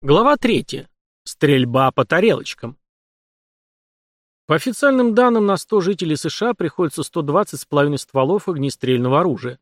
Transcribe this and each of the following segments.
Глава 3. Стрельба по тарелочкам. По официальным данным, на 100 жителей США приходится 120,5 стволов огнестрельного оружия.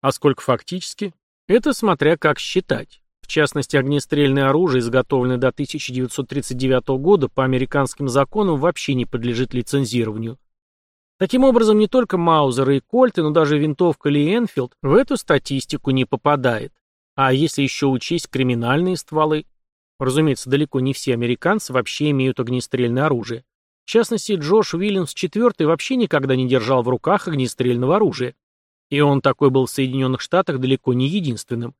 А сколько фактически? Это смотря как считать. В частности, огнестрельное оружие, изготовленное до 1939 года, по американским законам вообще не подлежит лицензированию. Таким образом, не только Маузеры и Кольты, но даже винтовка Ли Энфилд в эту статистику не попадает. А если еще учесть криминальные стволы, Разумеется, далеко не все американцы вообще имеют огнестрельное оружие. В частности, Джош Уильямс IV вообще никогда не держал в руках огнестрельного оружия. И он такой был в Соединенных Штатах далеко не единственным.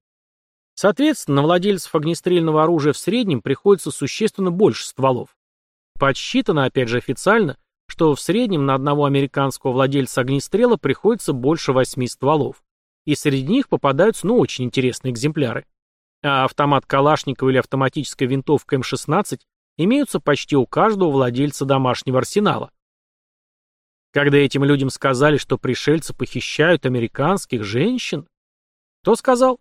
Соответственно, на владельцев огнестрельного оружия в среднем приходится существенно больше стволов. Подсчитано, опять же официально, что в среднем на одного американского владельца огнестрела приходится больше восьми стволов. И среди них попадаются, ну, очень интересные экземпляры а автомат Калашникова или автоматическая винтовка М-16 имеются почти у каждого владельца домашнего арсенала. Когда этим людям сказали, что пришельцы похищают американских женщин, кто сказал?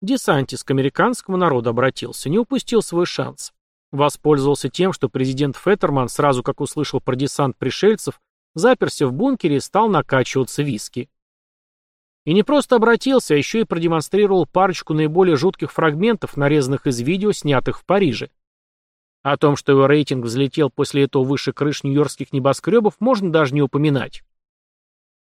Десантис к американскому народу обратился, не упустил свой шанс. Воспользовался тем, что президент Феттерман, сразу как услышал про десант пришельцев, заперся в бункере и стал накачиваться виски. И не просто обратился, а еще и продемонстрировал парочку наиболее жутких фрагментов, нарезанных из видео, снятых в Париже. О том, что его рейтинг взлетел после этого выше крыш нью-йоркских небоскребов, можно даже не упоминать.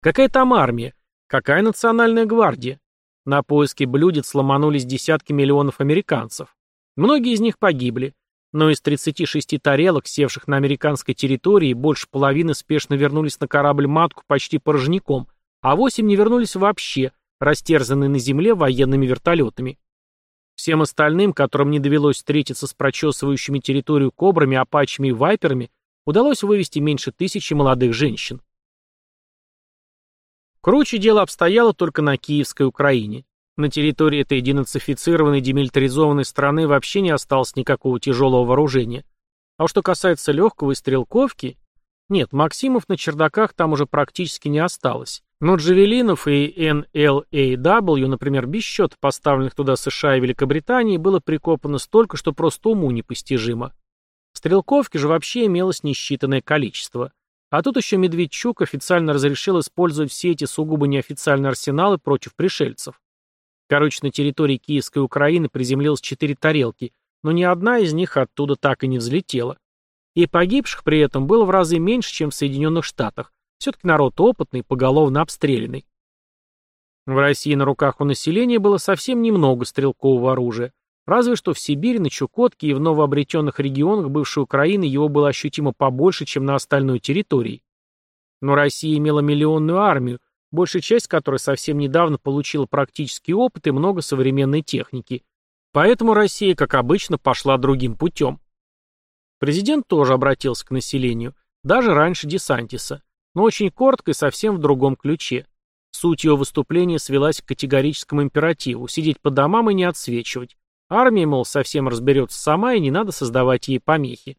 Какая там армия? Какая национальная гвардия? На поиски блюдец сломанулись десятки миллионов американцев. Многие из них погибли, но из 36 тарелок, севших на американской территории, больше половины спешно вернулись на корабль-матку почти порожняком – а восемь не вернулись вообще, растерзанные на земле военными вертолетами. Всем остальным, которым не довелось встретиться с прочесывающими территорию кобрами, апачами и вайперами, удалось вывести меньше тысячи молодых женщин. Круче дело обстояло только на Киевской Украине. На территории этой денацифицированной демилитаризованной страны вообще не осталось никакого тяжелого вооружения. А что касается легкого и стрелковки, нет, Максимов на чердаках там уже практически не осталось. Но Джавелинов и NLAW, например, без счета поставленных туда США и Великобритании, было прикопано столько, что просто уму непостижимо. Стрелковки же вообще имелось несчитанное количество. А тут еще Медведчук официально разрешил использовать все эти сугубо неофициальные арсеналы против пришельцев. Короче, на территории Киевской Украины приземлилось четыре тарелки, но ни одна из них оттуда так и не взлетела. И погибших при этом было в разы меньше, чем в Соединенных Штатах, все-таки народ опытный, поголовно обстрелянный. В России на руках у населения было совсем немного стрелкового оружия. Разве что в Сибири, на Чукотке и в новообретенных регионах бывшей Украины его было ощутимо побольше, чем на остальной территории. Но Россия имела миллионную армию, большая часть которой совсем недавно получила практический опыт и много современной техники. Поэтому Россия, как обычно, пошла другим путем. Президент тоже обратился к населению, даже раньше Десантиса но очень коротко и совсем в другом ключе. Суть его выступления свелась к категорическому императиву – сидеть по домам и не отсвечивать. Армия, мол, совсем разберется сама, и не надо создавать ей помехи.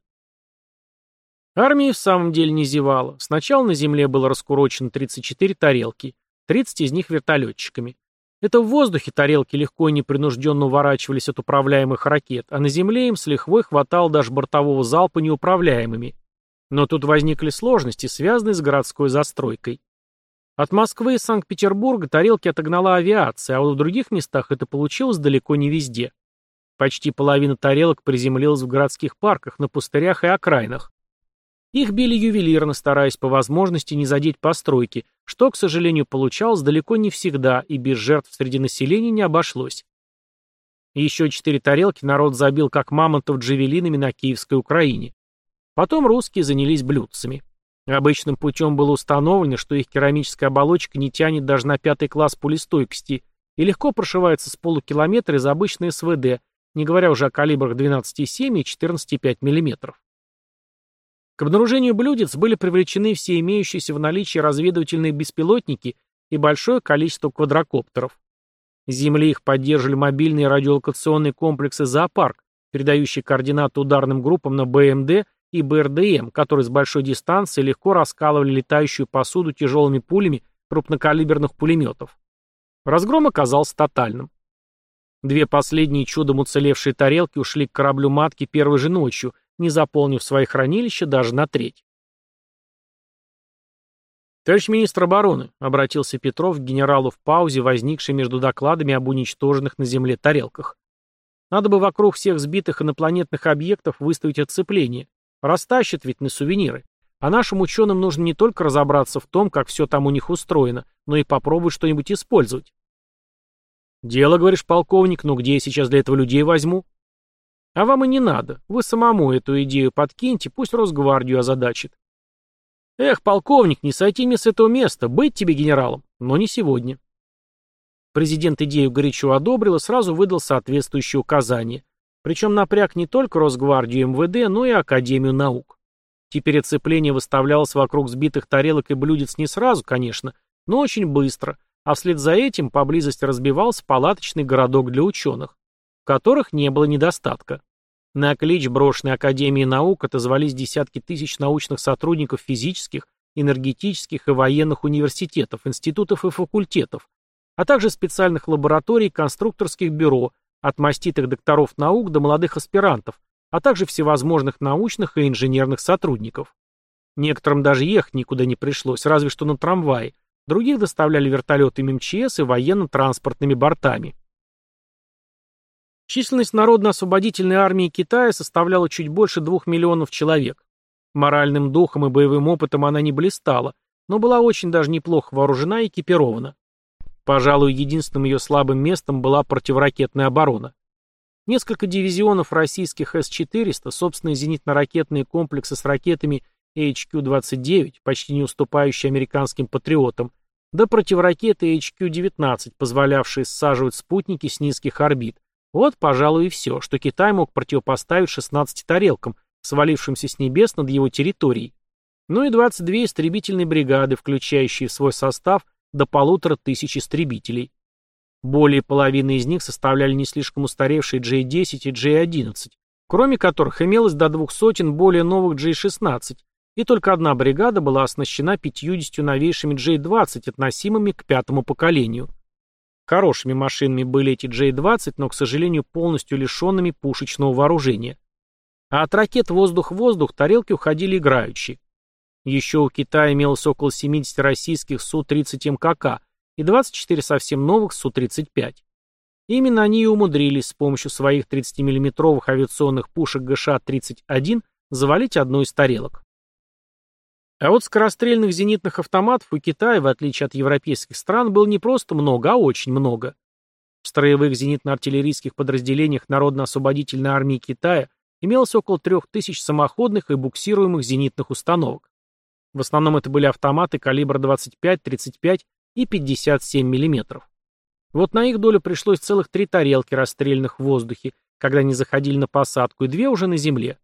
Армия в самом деле не зевала. Сначала на земле было раскурочено 34 тарелки, 30 из них вертолетчиками. Это в воздухе тарелки легко и непринужденно уворачивались от управляемых ракет, а на земле им с лихвой хватало даже бортового залпа неуправляемыми. Но тут возникли сложности, связанные с городской застройкой. От Москвы и Санкт-Петербурга тарелки отогнала авиация, а вот в других местах это получилось далеко не везде. Почти половина тарелок приземлилась в городских парках, на пустырях и окраинах. Их били ювелирно, стараясь по возможности не задеть постройки, что, к сожалению, получалось далеко не всегда и без жертв среди населения не обошлось. Еще четыре тарелки народ забил как мамонтов джавелинами на Киевской Украине. Потом русские занялись блюдцами. Обычным путем было установлено, что их керамическая оболочка не тянет даже на пятый класс пулестойкости и легко прошивается с полукилометра из обычной СВД, не говоря уже о калибрах 12,7 и 14,5 мм. К обнаружению блюдец были привлечены все имеющиеся в наличии разведывательные беспилотники и большое количество квадрокоптеров. С Земли их поддерживали мобильные радиолокационные комплексы «Зоопарк», передающие координаты ударным группам на БМД и БРДМ, которые с большой дистанции легко раскалывали летающую посуду тяжелыми пулями крупнокалиберных пулеметов. Разгром оказался тотальным. Две последние чудом уцелевшие тарелки ушли к кораблю матки первой же ночью, не заполнив свои хранилища даже на треть. «Товарищ министр обороны», — обратился Петров к генералу в паузе, возникшей между докладами об уничтоженных на Земле тарелках. «Надо бы вокруг всех сбитых инопланетных объектов выставить отцепление. Растащат ведь на сувениры. А нашим ученым нужно не только разобраться в том, как все там у них устроено, но и попробовать что-нибудь использовать». «Дело, говоришь, полковник, но где я сейчас для этого людей возьму?» «А вам и не надо. Вы самому эту идею подкиньте, пусть Росгвардию озадачит. Эх, полковник, не сойти мне с этого места, быть тебе генералом, но не сегодня. Президент идею горячо одобрил и сразу выдал соответствующие указания. Причем напряг не только Росгвардию МВД, но и Академию наук. Теперь оцепление выставлялось вокруг сбитых тарелок и блюдец не сразу, конечно, но очень быстро, а вслед за этим поблизости разбивался палаточный городок для ученых, в которых не было недостатка. На клич, брошенной Академии наук, отозвались десятки тысяч научных сотрудников физических, энергетических и военных университетов, институтов и факультетов, а также специальных лабораторий и конструкторских бюро, от маститых докторов наук до молодых аспирантов, а также всевозможных научных и инженерных сотрудников. Некоторым даже ехать никуда не пришлось, разве что на трамвае, других доставляли вертолетами МЧС и военно-транспортными бортами. Численность Народно-освободительной армии Китая составляла чуть больше двух миллионов человек. Моральным духом и боевым опытом она не блистала, но была очень даже неплохо вооружена и экипирована. Пожалуй, единственным ее слабым местом была противоракетная оборона. Несколько дивизионов российских С-400, собственные зенитно-ракетные комплексы с ракетами HQ-29, почти не уступающие американским патриотам, да противоракеты HQ-19, позволявшие саживать спутники с низких орбит, вот, пожалуй, и все, что Китай мог противопоставить 16 тарелкам, свалившимся с небес над его территорией. Ну и 22 истребительные бригады, включающие в свой состав до полутора тысяч истребителей. Более половины из них составляли не слишком устаревшие J-10 и J-11, кроме которых имелось до двух сотен более новых J-16, и только одна бригада была оснащена 50 новейшими J-20, относимыми к пятому поколению – Хорошими машинами были эти J-20, но, к сожалению, полностью лишенными пушечного вооружения. А от ракет воздух-воздух тарелки уходили играющие. Еще у Китая имелось около 70 российских Су-30 МКК и 24 совсем новых Су-35. Именно они и умудрились с помощью своих 30 миллиметровых авиационных пушек ГШ-31 завалить одну из тарелок. А вот скорострельных зенитных автоматов у Китая, в отличие от европейских стран, было не просто много, а очень много. В строевых зенитно-артиллерийских подразделениях Народно-освободительной армии Китая имелось около 3000 самоходных и буксируемых зенитных установок. В основном это были автоматы калибра 25, 35 и 57 мм. Вот на их долю пришлось целых три тарелки, расстрельных в воздухе, когда они заходили на посадку, и две уже на земле.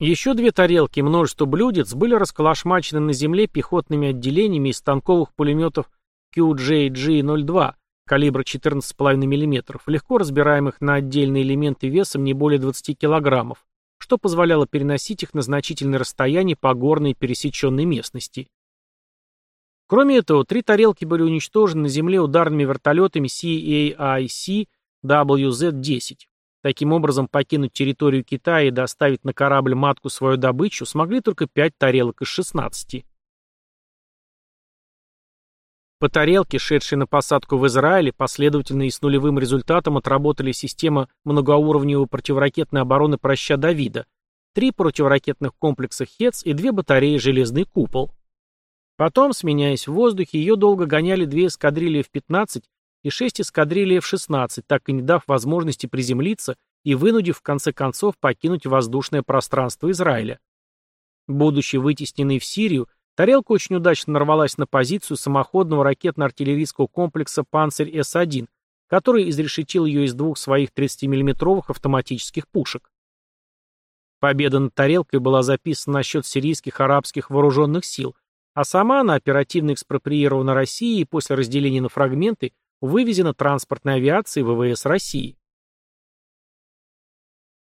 Еще две тарелки и множество блюдец были расколошмачены на земле пехотными отделениями из станковых пулеметов QJG-02 калибра 14,5 мм, легко разбираемых на отдельные элементы весом не более 20 кг, что позволяло переносить их на значительное расстояние по горной пересеченной местности. Кроме этого, три тарелки были уничтожены на земле ударными вертолетами CAIC WZ-10. Таким образом, покинуть территорию Китая и доставить на корабль матку свою добычу смогли только пять тарелок из 16. По тарелке, шедшей на посадку в Израиле, последовательно и с нулевым результатом отработали система многоуровневой противоракетной обороны «Проща Давида», три противоракетных комплекса «Хец» и две батареи «Железный купол». Потом, сменяясь в воздухе, ее долго гоняли две эскадрильи в 15 и шесть эскадрилий F-16, так и не дав возможности приземлиться и вынудив в конце концов покинуть воздушное пространство Израиля. Будучи вытесненной в Сирию, тарелка очень удачно нарвалась на позицию самоходного ракетно-артиллерийского комплекса «Панцирь С-1», который изрешетил ее из двух своих 30 миллиметровых автоматических пушек. Победа над тарелкой была записана на счет сирийских арабских вооруженных сил, а сама она оперативно экспроприирована Россией и после разделения на фрагменты вывезена транспортной авиацией ВВС России.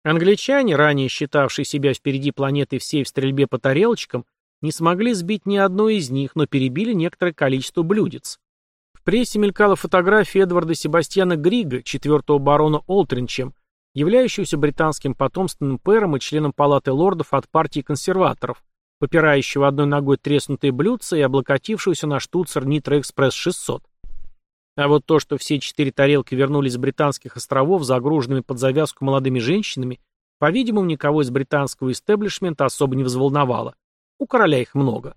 Англичане, ранее считавшие себя впереди планеты всей в стрельбе по тарелочкам, не смогли сбить ни одной из них, но перебили некоторое количество блюдец. В прессе мелькала фотография Эдварда Себастьяна Грига, четвертого барона Олтринчем, являющегося британским потомственным пэром и членом палаты лордов от партии консерваторов, попирающего одной ногой треснутые блюдца и облокотившегося на штуцер Экспресс 600. А вот то, что все четыре тарелки вернулись с британских островов, загруженными под завязку молодыми женщинами, по-видимому, никого из британского истеблишмента особо не взволновало. У короля их много.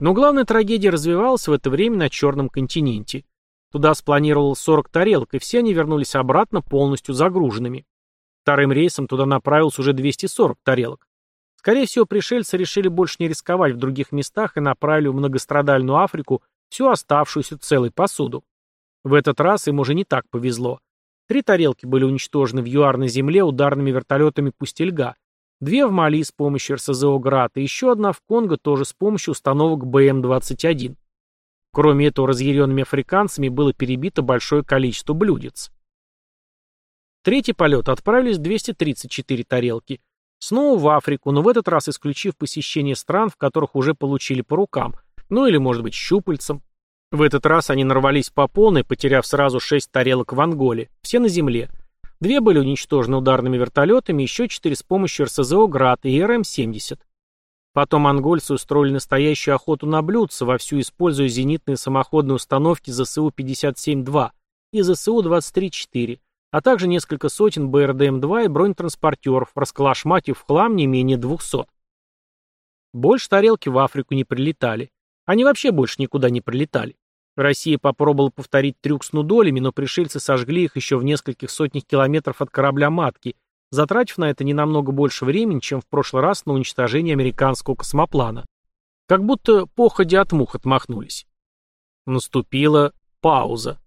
Но главная трагедия развивалась в это время на Черном континенте. Туда спланировал 40 тарелок, и все они вернулись обратно полностью загруженными. Вторым рейсом туда направилось уже 240 тарелок. Скорее всего, пришельцы решили больше не рисковать в других местах и направили в многострадальную Африку всю оставшуюся целой посуду. В этот раз им уже не так повезло. Три тарелки были уничтожены в юарной земле ударными вертолетами «Пустельга», две в Мали с помощью РСЗО «Град» и еще одна в Конго тоже с помощью установок БМ-21. Кроме этого, разъяренными африканцами было перебито большое количество блюдец. третий полет отправились 234 тарелки. Снова в Африку, но в этот раз исключив посещение стран, в которых уже получили по рукам, ну или, может быть, щупальцем. В этот раз они нарвались по полной, потеряв сразу шесть тарелок в Анголе, все на земле. Две были уничтожены ударными вертолетами, еще четыре с помощью РСЗО «Град» и РМ-70. Потом ангольцы устроили настоящую охоту на блюдца, вовсю используя зенитные самоходные установки ЗСУ-57-2 и ЗСУ-23-4, а также несколько сотен БРДМ-2 и бронетранспортеров, расколошматив в хлам не менее 200. Больше тарелки в Африку не прилетали. Они вообще больше никуда не прилетали. Россия попробовала повторить трюк с нудолями, но пришельцы сожгли их еще в нескольких сотнях километров от корабля «Матки», затратив на это не намного больше времени, чем в прошлый раз на уничтожение американского космоплана. Как будто походя от мух отмахнулись. Наступила пауза.